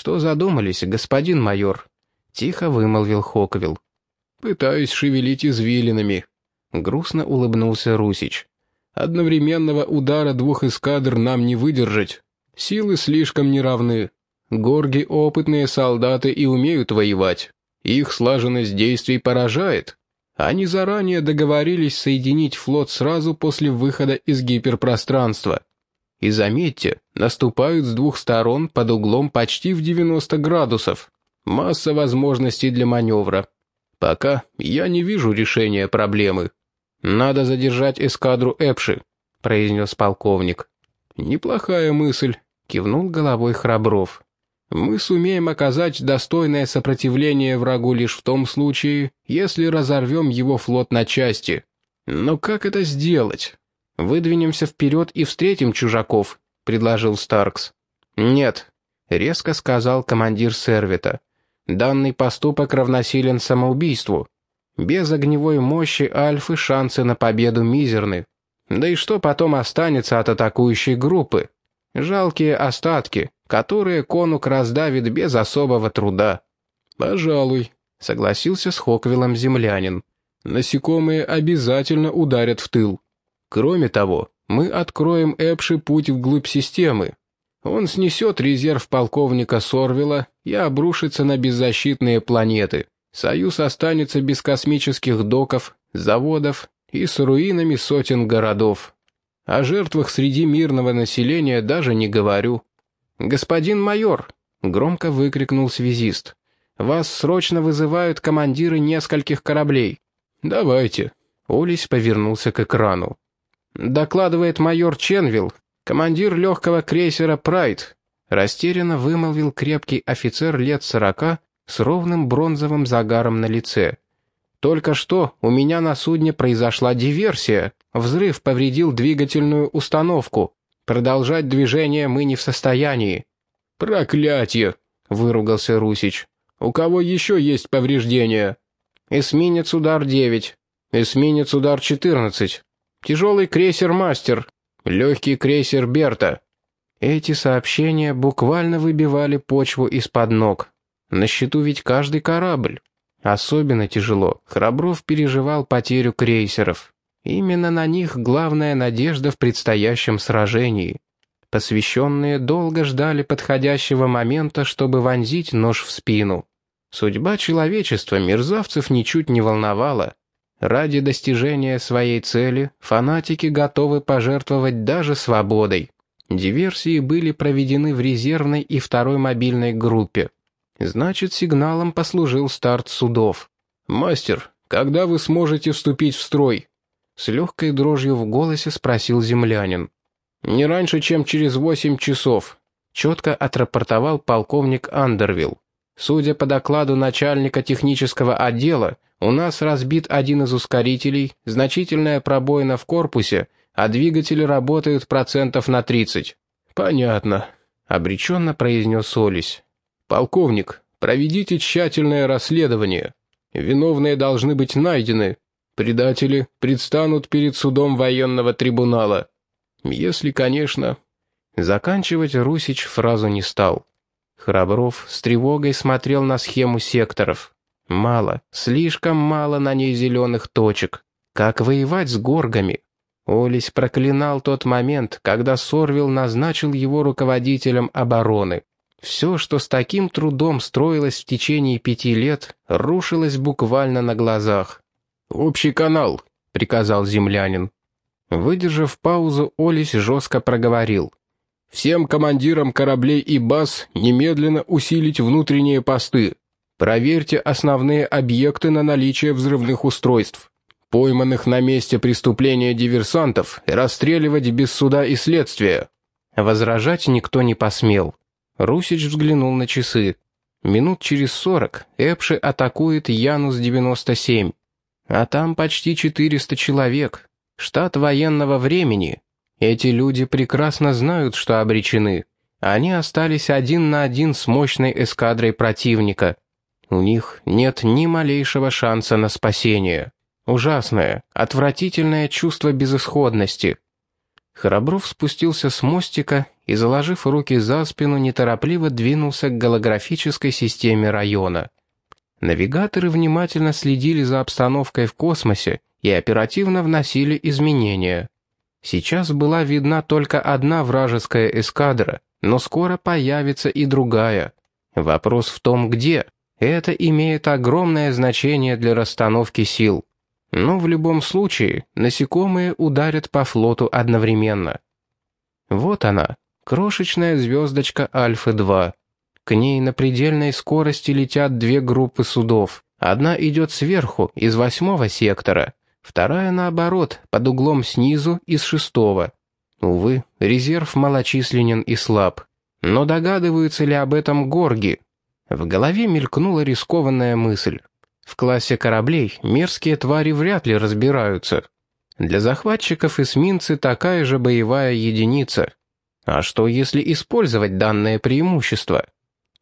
«Что задумались, господин майор?» — тихо вымолвил Хоквилл. «Пытаюсь шевелить извилинами», — грустно улыбнулся Русич. «Одновременного удара двух эскадр нам не выдержать. Силы слишком неравны. Горги — опытные солдаты и умеют воевать. Их слаженность действий поражает. Они заранее договорились соединить флот сразу после выхода из гиперпространства. И заметьте, наступают с двух сторон под углом почти в 90 градусов. Масса возможностей для маневра. Пока я не вижу решения проблемы. «Надо задержать эскадру Эпши», — произнес полковник. «Неплохая мысль», — кивнул головой Храбров. «Мы сумеем оказать достойное сопротивление врагу лишь в том случае, если разорвем его флот на части. Но как это сделать?» «Выдвинемся вперед и встретим чужаков», — предложил Старкс. «Нет», — резко сказал командир Сервита. «Данный поступок равносилен самоубийству. Без огневой мощи Альфы шансы на победу мизерны. Да и что потом останется от атакующей группы? Жалкие остатки, которые конук раздавит без особого труда». «Пожалуй», — согласился с Хоквиллом землянин. «Насекомые обязательно ударят в тыл». Кроме того, мы откроем Эпши путь вглубь системы. Он снесет резерв полковника Сорвила и обрушится на беззащитные планеты. Союз останется без космических доков, заводов и с руинами сотен городов. О жертвах среди мирного населения даже не говорю. «Господин майор!» — громко выкрикнул связист. «Вас срочно вызывают командиры нескольких кораблей». «Давайте». Олесь повернулся к экрану. «Докладывает майор Ченвилл, командир легкого крейсера «Прайд», растерянно вымолвил крепкий офицер лет сорока с ровным бронзовым загаром на лице. «Только что у меня на судне произошла диверсия. Взрыв повредил двигательную установку. Продолжать движение мы не в состоянии». «Проклятие!» — выругался Русич. «У кого еще есть повреждения?» «Эсминец «Удар-9», эсминец «Удар-14», Тяжелый крейсер «Мастер», легкий крейсер «Берта». Эти сообщения буквально выбивали почву из-под ног. На счету ведь каждый корабль. Особенно тяжело Храбров переживал потерю крейсеров. Именно на них главная надежда в предстоящем сражении. Посвященные долго ждали подходящего момента, чтобы вонзить нож в спину. Судьба человечества мерзавцев ничуть не волновала. Ради достижения своей цели фанатики готовы пожертвовать даже свободой. Диверсии были проведены в резервной и второй мобильной группе. Значит, сигналом послужил старт судов. «Мастер, когда вы сможете вступить в строй?» С легкой дрожью в голосе спросил землянин. «Не раньше, чем через восемь часов», — четко отрапортовал полковник Андервилл. «Судя по докладу начальника технического отдела, у нас разбит один из ускорителей, значительная пробоина в корпусе, а двигатели работают процентов на 30. «Понятно», — обреченно произнес Олесь. «Полковник, проведите тщательное расследование. Виновные должны быть найдены. Предатели предстанут перед судом военного трибунала. Если, конечно...» Заканчивать Русич фразу не стал. Храбров с тревогой смотрел на схему секторов. Мало, слишком мало на ней зеленых точек. Как воевать с горгами? Олесь проклинал тот момент, когда Сорвил назначил его руководителем обороны. Все, что с таким трудом строилось в течение пяти лет, рушилось буквально на глазах. «Общий канал», — приказал землянин. Выдержав паузу, Олесь жестко проговорил. «Всем командирам кораблей и баз немедленно усилить внутренние посты. Проверьте основные объекты на наличие взрывных устройств. Пойманных на месте преступления диверсантов расстреливать без суда и следствия». Возражать никто не посмел. Русич взглянул на часы. Минут через сорок Эпши атакует Янус-97. А там почти 400 человек. Штат военного времени. Эти люди прекрасно знают, что обречены. Они остались один на один с мощной эскадрой противника. У них нет ни малейшего шанса на спасение. Ужасное, отвратительное чувство безысходности. Храбров спустился с мостика и, заложив руки за спину, неторопливо двинулся к голографической системе района. Навигаторы внимательно следили за обстановкой в космосе и оперативно вносили изменения. Сейчас была видна только одна вражеская эскадра, но скоро появится и другая. Вопрос в том, где. Это имеет огромное значение для расстановки сил. Но в любом случае, насекомые ударят по флоту одновременно. Вот она, крошечная звездочка Альфа-2. К ней на предельной скорости летят две группы судов. Одна идет сверху, из восьмого сектора, вторая, наоборот, под углом снизу, из шестого. Увы, резерв малочисленен и слаб. Но догадываются ли об этом горги? В голове мелькнула рискованная мысль. В классе кораблей мерзкие твари вряд ли разбираются. Для захватчиков эсминцы такая же боевая единица. А что, если использовать данное преимущество?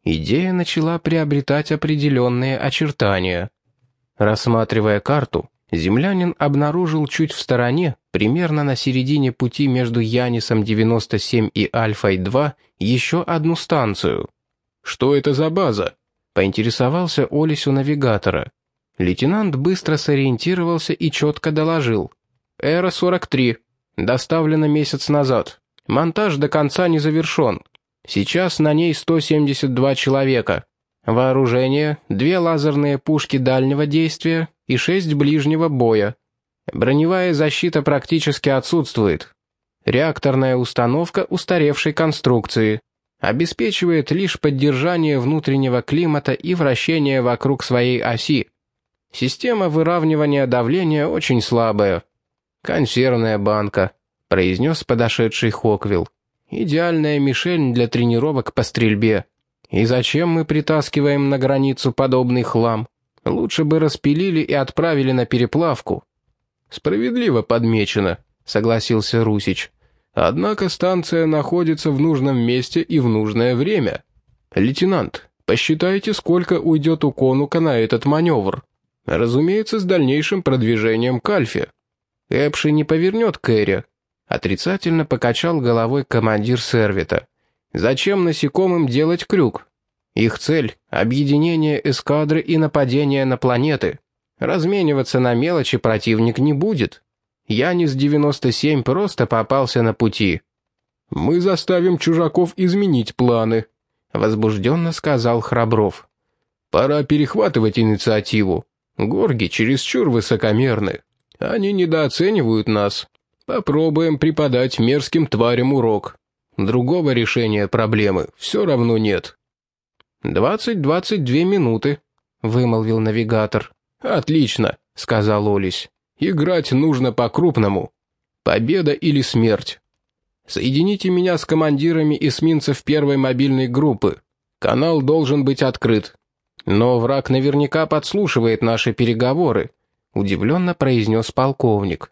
Идея начала приобретать определенные очертания. Рассматривая карту, землянин обнаружил чуть в стороне, примерно на середине пути между Янисом-97 и Альфой-2, еще одну станцию. «Что это за база?» — поинтересовался Олесь у навигатора. Лейтенант быстро сориентировался и четко доложил. «Эра-43. Доставлена месяц назад. Монтаж до конца не завершен. Сейчас на ней 172 человека. Вооружение — две лазерные пушки дальнего действия и шесть ближнего боя. Броневая защита практически отсутствует. Реакторная установка устаревшей конструкции. Обеспечивает лишь поддержание внутреннего климата и вращение вокруг своей оси. Система выравнивания давления очень слабая. «Консервная банка», — произнес подошедший Хоквилл. «Идеальная мишень для тренировок по стрельбе. И зачем мы притаскиваем на границу подобный хлам? Лучше бы распилили и отправили на переплавку». «Справедливо подмечено», — согласился Русич. «Однако станция находится в нужном месте и в нужное время. Лейтенант, посчитайте, сколько уйдет у конука на этот маневр». Разумеется, с дальнейшим продвижением к Альфе. Эпши не повернет Кэрри. Отрицательно покачал головой командир сервита. Зачем насекомым делать крюк? Их цель — объединение эскадры и нападение на планеты. Размениваться на мелочи противник не будет. Янис-97 просто попался на пути. «Мы заставим чужаков изменить планы», — возбужденно сказал Храбров. «Пора перехватывать инициативу. Горги чересчур высокомерны. Они недооценивают нас. Попробуем преподать мерзким тварям урок. Другого решения проблемы все равно нет». «Двадцать-двадцать две минуты», — вымолвил навигатор. «Отлично», — сказал Олесь. «Играть нужно по-крупному. Победа или смерть. Соедините меня с командирами эсминцев первой мобильной группы. Канал должен быть открыт. «Но враг наверняка подслушивает наши переговоры», — удивленно произнес полковник.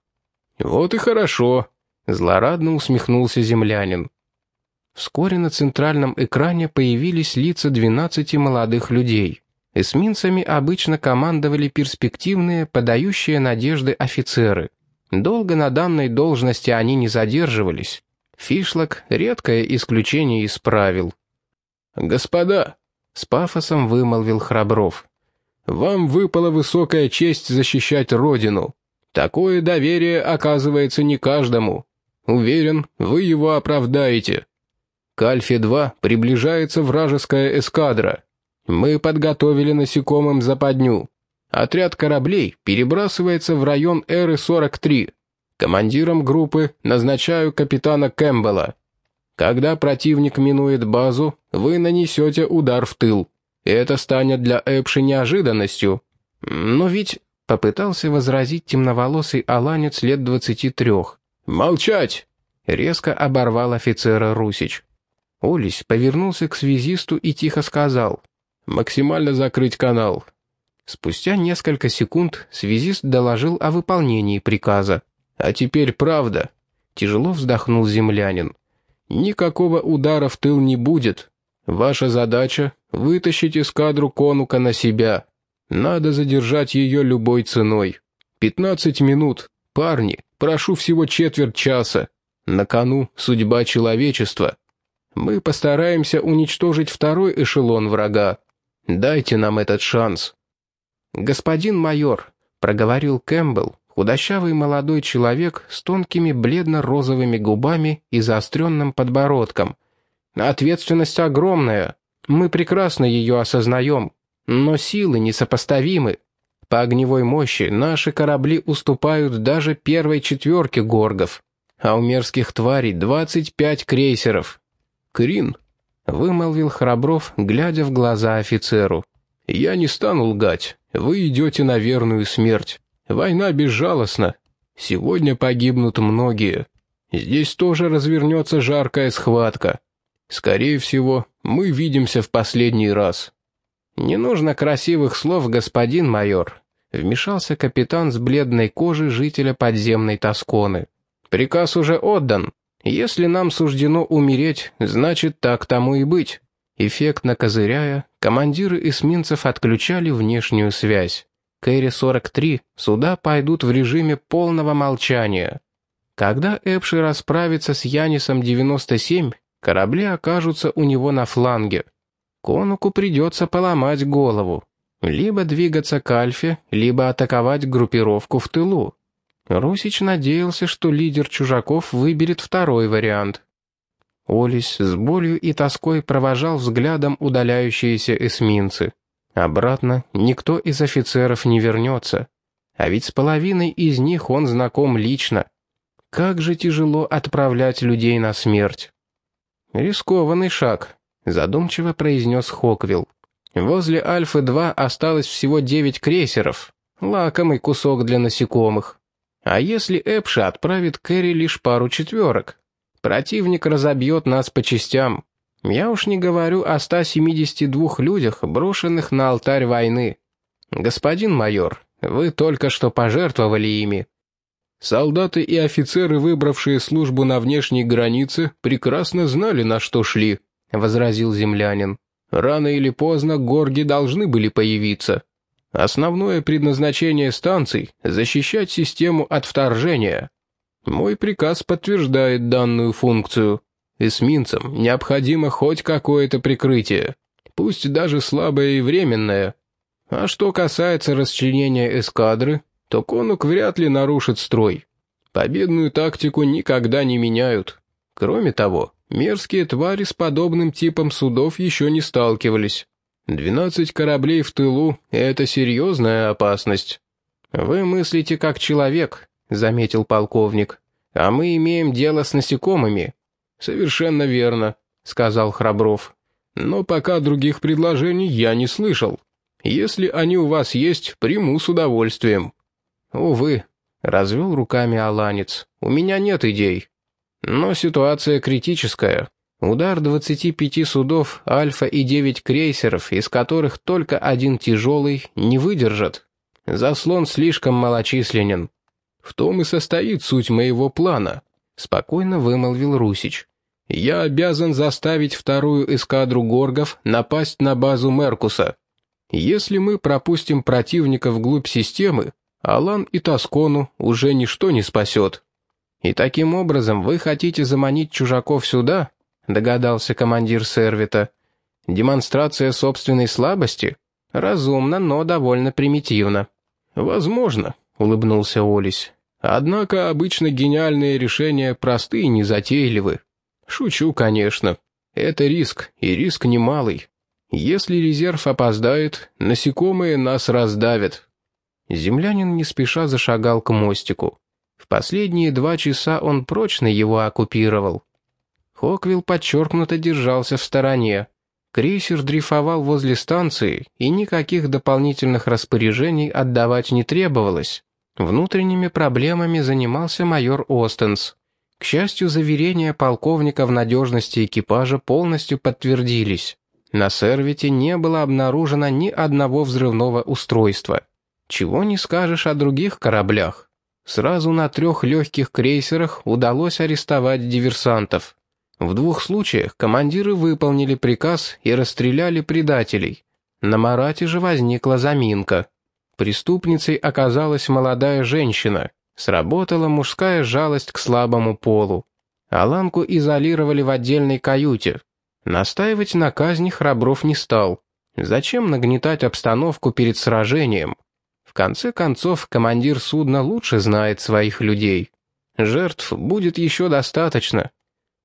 «Вот и хорошо», — злорадно усмехнулся землянин. Вскоре на центральном экране появились лица 12 молодых людей. Эсминцами обычно командовали перспективные, подающие надежды офицеры. Долго на данной должности они не задерживались. Фишлок редкое исключение из правил. «Господа», с пафосом вымолвил Храбров. «Вам выпала высокая честь защищать Родину. Такое доверие оказывается не каждому. Уверен, вы его оправдаете. К Альфе-2 приближается вражеская эскадра. Мы подготовили насекомым западню. Отряд кораблей перебрасывается в район Эры-43. Командиром группы назначаю капитана Кэмпбелла. Когда противник минует базу, вы нанесете удар в тыл. Это станет для Эпши неожиданностью. Но ведь попытался возразить темноволосый аланец лет двадцати трех. «Молчать!» — резко оборвал офицера Русич. Олесь повернулся к связисту и тихо сказал. «Максимально закрыть канал». Спустя несколько секунд связист доложил о выполнении приказа. «А теперь правда», — тяжело вздохнул землянин. Никакого удара в тыл не будет. Ваша задача — вытащить эскадру конука на себя. Надо задержать ее любой ценой. Пятнадцать минут. Парни, прошу всего четверть часа. На кону судьба человечества. Мы постараемся уничтожить второй эшелон врага. Дайте нам этот шанс». «Господин майор», — проговорил Кэмпбелл, худощавый молодой человек с тонкими бледно-розовыми губами и заостренным подбородком. «Ответственность огромная. Мы прекрасно ее осознаем, но силы несопоставимы. По огневой мощи наши корабли уступают даже первой четверке горгов, а у мерзких тварей 25 крейсеров. «Крин», — вымолвил Храбров, глядя в глаза офицеру, — «я не стану лгать. Вы идете на верную смерть. Война безжалостна. Сегодня погибнут многие. Здесь тоже развернется жаркая схватка. Скорее всего, мы видимся в последний раз». «Не нужно красивых слов, господин майор», — вмешался капитан с бледной кожи жителя подземной Тосконы. «Приказ уже отдан. Если нам суждено умереть, значит, так тому и быть». Эффектно козыряя, командиры эсминцев отключали внешнюю связь. Кэрри-43 суда пойдут в режиме полного молчания. Когда Эпши расправится с Янисом-97, корабли окажутся у него на фланге. Конуку придется поломать голову. Либо двигаться к Альфе, либо атаковать группировку в тылу. Русич надеялся, что лидер чужаков выберет второй вариант. Олесь с болью и тоской провожал взглядом удаляющиеся эсминцы. Обратно никто из офицеров не вернется. А ведь с половиной из них он знаком лично. Как же тяжело отправлять людей на смерть. «Рискованный шаг», — задумчиво произнес Хоквилл. «Возле Альфы-2 осталось всего девять крейсеров. Лакомый кусок для насекомых. А если Эпши отправит Кэрри лишь пару четверок? Противник разобьет нас по частям. Я уж не говорю о 172 людях, брошенных на алтарь войны. Господин майор, вы только что пожертвовали ими. Солдаты и офицеры, выбравшие службу на внешней границе, прекрасно знали, на что шли, — возразил землянин. Рано или поздно горги должны были появиться. Основное предназначение станций — защищать систему от вторжения. Мой приказ подтверждает данную функцию. Эсминцам необходимо хоть какое-то прикрытие, пусть даже слабое и временное. А что касается расчленения эскадры, то конук вряд ли нарушит строй. Победную тактику никогда не меняют. Кроме того, мерзкие твари с подобным типом судов еще не сталкивались. Двенадцать кораблей в тылу — это серьезная опасность. Вы мыслите как человек, — заметил полковник. А мы имеем дело с насекомыми. Совершенно верно, — сказал Храбров. Но пока других предложений я не слышал. Если они у вас есть, приму с удовольствием. Увы, — развел руками Аланец, — у меня нет идей. Но ситуация критическая. Удар 25 судов «Альфа» и 9 крейсеров, из которых только один тяжелый, не выдержат. Заслон слишком малочисленен. В том и состоит суть моего плана, спокойно вымолвил Русич. Я обязан заставить вторую эскадру горгов напасть на базу Меркуса. Если мы пропустим противника вглубь системы, Алан и Тоскону уже ничто не спасет. И таким образом вы хотите заманить чужаков сюда? Догадался командир сервита. Демонстрация собственной слабости? Разумно, но довольно примитивно. Возможно, улыбнулся Олесь. Однако обычно гениальные решения просты и незатейливы. Шучу, конечно. Это риск, и риск немалый. Если резерв опоздает, насекомые нас раздавят. Землянин не спеша зашагал к мостику. В последние два часа он прочно его оккупировал. Хоквилл подчеркнуто держался в стороне. Крейсер дрейфовал возле станции, и никаких дополнительных распоряжений отдавать не требовалось. Внутренними проблемами занимался майор Остенс. К счастью, заверения полковника в надежности экипажа полностью подтвердились. На сервите не было обнаружено ни одного взрывного устройства. Чего не скажешь о других кораблях. Сразу на трех легких крейсерах удалось арестовать диверсантов. В двух случаях командиры выполнили приказ и расстреляли предателей. На Марате же возникла заминка. Преступницей оказалась молодая женщина. Сработала мужская жалость к слабому полу. Аланку изолировали в отдельной каюте. Настаивать на казни Храбров не стал. Зачем нагнетать обстановку перед сражением? В конце концов, командир судна лучше знает своих людей. Жертв будет еще достаточно.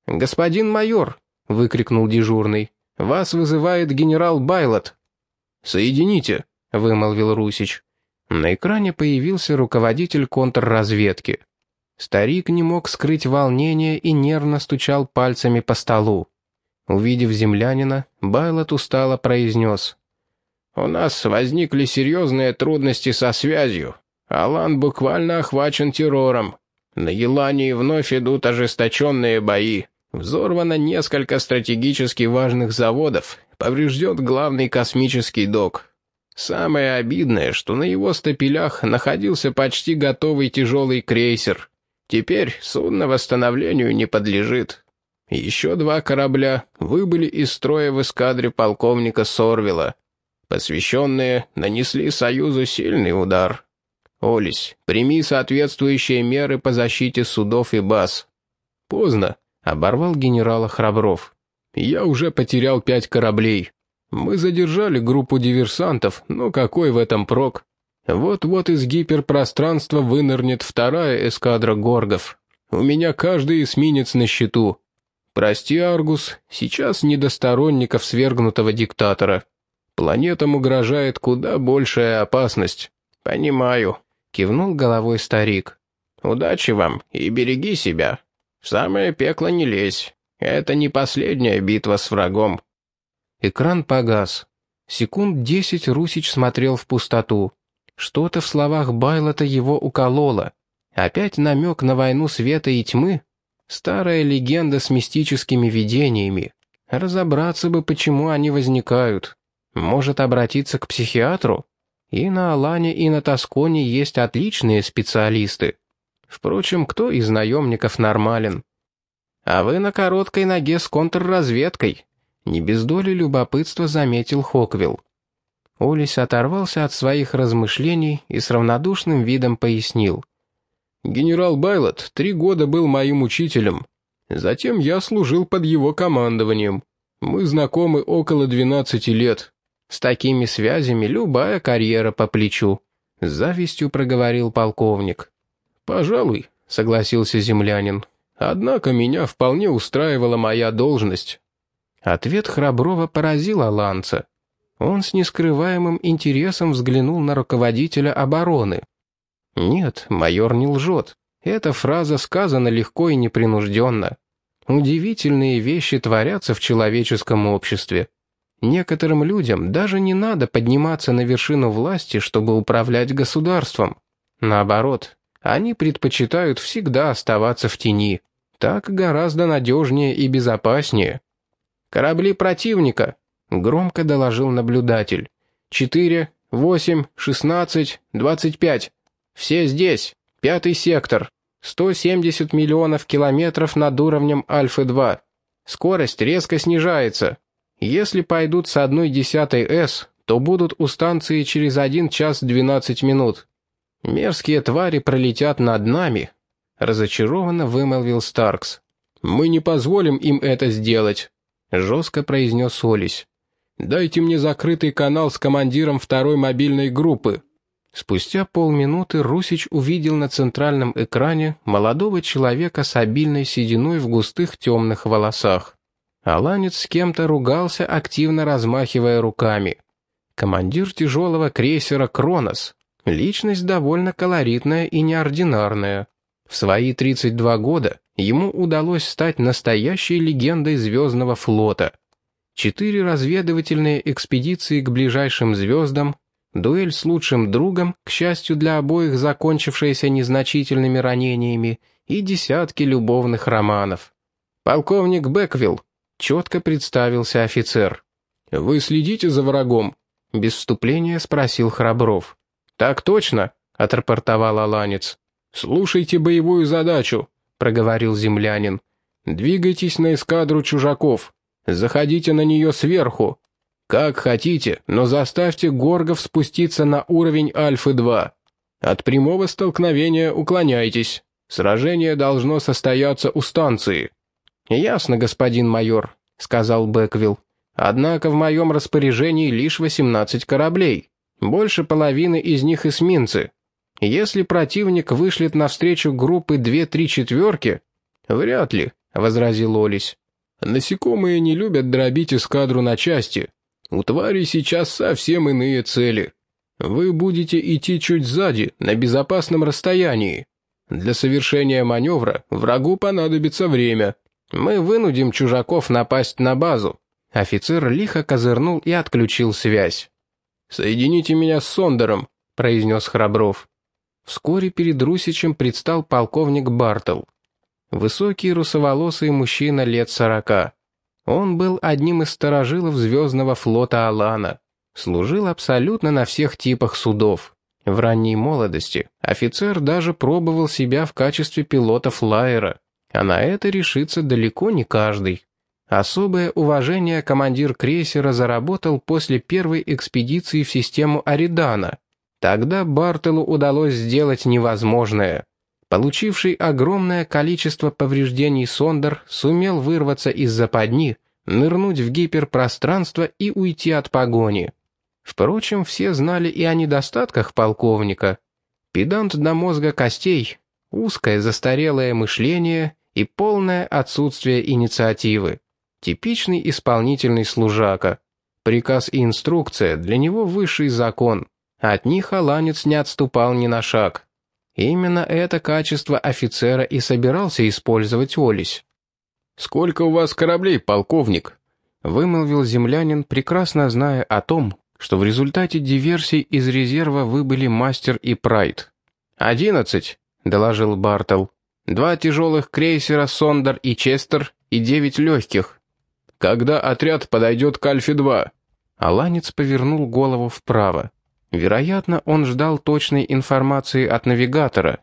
«Господин майор!» — выкрикнул дежурный. «Вас вызывает генерал Байлот». «Соедините», — вымолвил Русич. На экране появился руководитель контрразведки. Старик не мог скрыть волнение и нервно стучал пальцами по столу. Увидев землянина, Байлот устало произнес. «У нас возникли серьезные трудности со связью. Алан буквально охвачен террором. На Елании вновь идут ожесточенные бои. Взорвано несколько стратегически важных заводов, поврежден главный космический док. Самое обидное, что на его стапелях находился почти готовый тяжелый крейсер. Теперь судно восстановлению не подлежит. Еще два корабля выбыли из строя в эскадре полковника Сорвила. Посвященные нанесли Союзу сильный удар. Олесь, прими соответствующие меры по защите судов и баз. Поздно, оборвал генерала Храбров. Я уже потерял пять кораблей. Мы задержали группу диверсантов, но какой в этом прок? Вот-вот из гиперпространства вынырнет вторая эскадра горгов. У меня каждый эсминец на счету. Прости, Аргус, сейчас не до сторонников свергнутого диктатора. Планетам угрожает куда большая опасность. Понимаю, кивнул головой старик. Удачи вам и береги себя. В самое пекло не лезь. Это не последняя битва с врагом. Экран погас. Секунд десять Русич смотрел в пустоту. Что-то в словах Байлота его укололо. Опять намек на войну света и тьмы? Старая легенда с мистическими видениями. Разобраться бы, почему они возникают. Может обратиться к психиатру? И на Алане, и на Тосконе есть отличные специалисты. Впрочем, кто из наемников нормален? А вы на короткой ноге с контрразведкой, не без доли любопытства заметил Хоквилл. Олесь оторвался от своих размышлений и с равнодушным видом пояснил. «Генерал Байлот три года был моим учителем. Затем я служил под его командованием. Мы знакомы около двенадцати лет. С такими связями любая карьера по плечу», — с завистью проговорил полковник. «Пожалуй», — согласился землянин. «Однако меня вполне устраивала моя должность. Ответ Храброва поразил Аланца. Он с нескрываемым интересом взглянул на руководителя обороны. Нет, майор не лжет. Эта фраза сказана легко и непринужденно. Удивительные вещи творятся в человеческом обществе. Некоторым людям даже не надо подниматься на вершину власти, чтобы управлять государством. Наоборот, они предпочитают всегда оставаться в тени. Так гораздо надежнее и безопаснее. «Корабли противника», — громко доложил наблюдатель. «Четыре, восемь, шестнадцать, двадцать пять. Все здесь. Пятый сектор. Сто семьдесят миллионов километров над уровнем Альфа-2. Скорость резко снижается. Если пойдут с одной десятой С, то будут у станции через один час двенадцать минут. Мерзкие твари пролетят над нами», — разочарованно вымолвил Старкс. «Мы не позволим им это сделать», жестко произнес Олесь. «Дайте мне закрытый канал с командиром второй мобильной группы». Спустя полминуты Русич увидел на центральном экране молодого человека с обильной сединой в густых темных волосах. Аланец с кем-то ругался, активно размахивая руками. Командир тяжелого крейсера «Кронос». Личность довольно колоритная и неординарная. В свои 32 года ему удалось стать настоящей легендой Звездного флота. Четыре разведывательные экспедиции к ближайшим звездам, дуэль с лучшим другом, к счастью для обоих закончившаяся незначительными ранениями, и десятки любовных романов. «Полковник Беквилл», — четко представился офицер. «Вы следите за врагом?» — без вступления спросил Храбров. «Так точно», — отрапортовал Аланец. «Слушайте боевую задачу», — проговорил землянин. «Двигайтесь на эскадру чужаков. Заходите на нее сверху. Как хотите, но заставьте горгов спуститься на уровень Альфы-2. От прямого столкновения уклоняйтесь. Сражение должно состояться у станции». «Ясно, господин майор», — сказал Бэквилл. «Однако в моем распоряжении лишь 18 кораблей. Больше половины из них эсминцы. Если противник вышлет навстречу группы 2-3 четверки...» «Вряд ли», — возразил Олесь. «Насекомые не любят дробить эскадру на части. У твари сейчас совсем иные цели. Вы будете идти чуть сзади, на безопасном расстоянии. Для совершения маневра врагу понадобится время. Мы вынудим чужаков напасть на базу». Офицер лихо козырнул и отключил связь. «Соедините меня с Сондером», — произнес Храбров. Вскоре перед Русичем предстал полковник Бартл. Высокий русоволосый мужчина лет сорока. Он был одним из сторожилов звездного флота Алана. Служил абсолютно на всех типах судов. В ранней молодости офицер даже пробовал себя в качестве пилота флайера, а на это решится далеко не каждый. Особое уважение командир крейсера заработал после первой экспедиции в систему Аридана. Тогда Бартелу удалось сделать невозможное. Получивший огромное количество повреждений Сондер сумел вырваться из западни, нырнуть в гиперпространство и уйти от погони. Впрочем, все знали и о недостатках полковника. Педант до мозга костей, узкое застарелое мышление и полное отсутствие инициативы. Типичный исполнительный служака. Приказ и инструкция для него высший закон. От них Аланец не отступал ни на шаг. Именно это качество офицера и собирался использовать Олесь. «Сколько у вас кораблей, полковник?» — вымолвил землянин, прекрасно зная о том, что в результате диверсий из резерва выбыли Мастер и Прайд. «Одиннадцать», — доложил Бартл. «Два тяжелых крейсера Сондер и Честер и девять легких. Когда отряд подойдет к Альфе-2?» Аланец повернул голову вправо. Вероятно, он ждал точной информации от навигатора.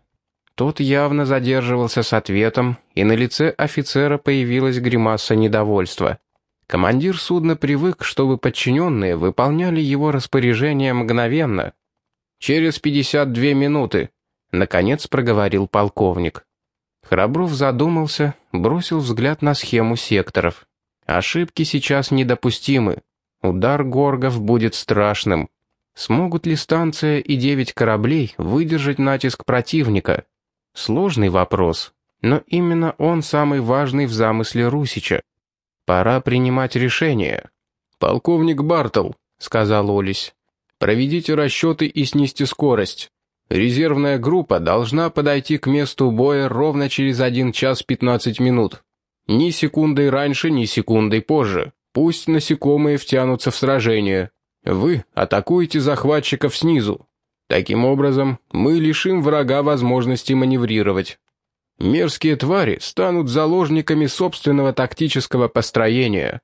Тот явно задерживался с ответом, и на лице офицера появилась гримаса недовольства. Командир судна привык, чтобы подчиненные выполняли его распоряжения мгновенно. «Через 52 минуты», — наконец проговорил полковник. Храбров задумался, бросил взгляд на схему секторов. Ошибки сейчас недопустимы. Удар горгов будет страшным. Смогут ли станция и девять кораблей выдержать натиск противника? Сложный вопрос, но именно он самый важный в замысле Русича. Пора принимать решение. «Полковник Бартл», — сказал Олесь, — «проведите расчеты и снизьте скорость. Резервная группа должна подойти к месту боя ровно через 1 час 15 минут. Ни секундой раньше, ни секундой позже. Пусть насекомые втянутся в сражение. Вы атакуете захватчиков снизу. Таким образом, мы лишим врага возможности маневрировать. Мерзкие твари станут заложниками собственного тактического построения.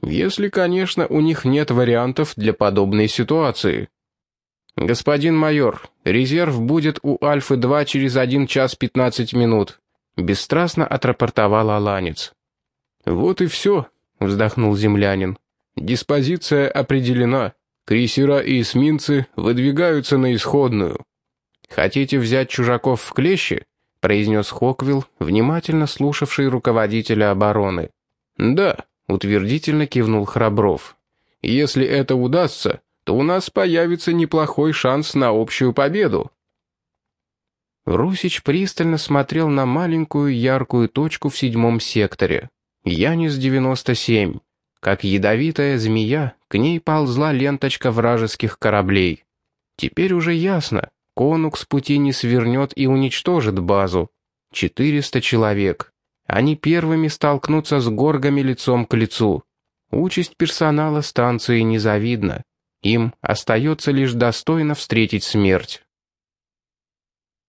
Если, конечно, у них нет вариантов для подобной ситуации. «Господин майор, резерв будет у Альфы-2 через 1 час 15 минут», — бесстрастно отрапортовал Аланец. «Вот и все», — вздохнул землянин. «Диспозиция определена. Крейсера и эсминцы выдвигаются на исходную. Хотите взять чужаков в клещи?» — произнес Хоквилл, внимательно слушавший руководителя обороны. «Да», — утвердительно кивнул Храбров. «Если это удастся, то у нас появится неплохой шанс на общую победу». Русич пристально смотрел на маленькую яркую точку в седьмом секторе. Янис-97. Как ядовитая змея, к ней ползла ленточка вражеских кораблей. Теперь уже ясно, Конук с пути не свернет и уничтожит базу. 400 человек. Они первыми столкнутся с горгами лицом к лицу. Участь персонала станции незавидна. Им остается лишь достойно встретить смерть.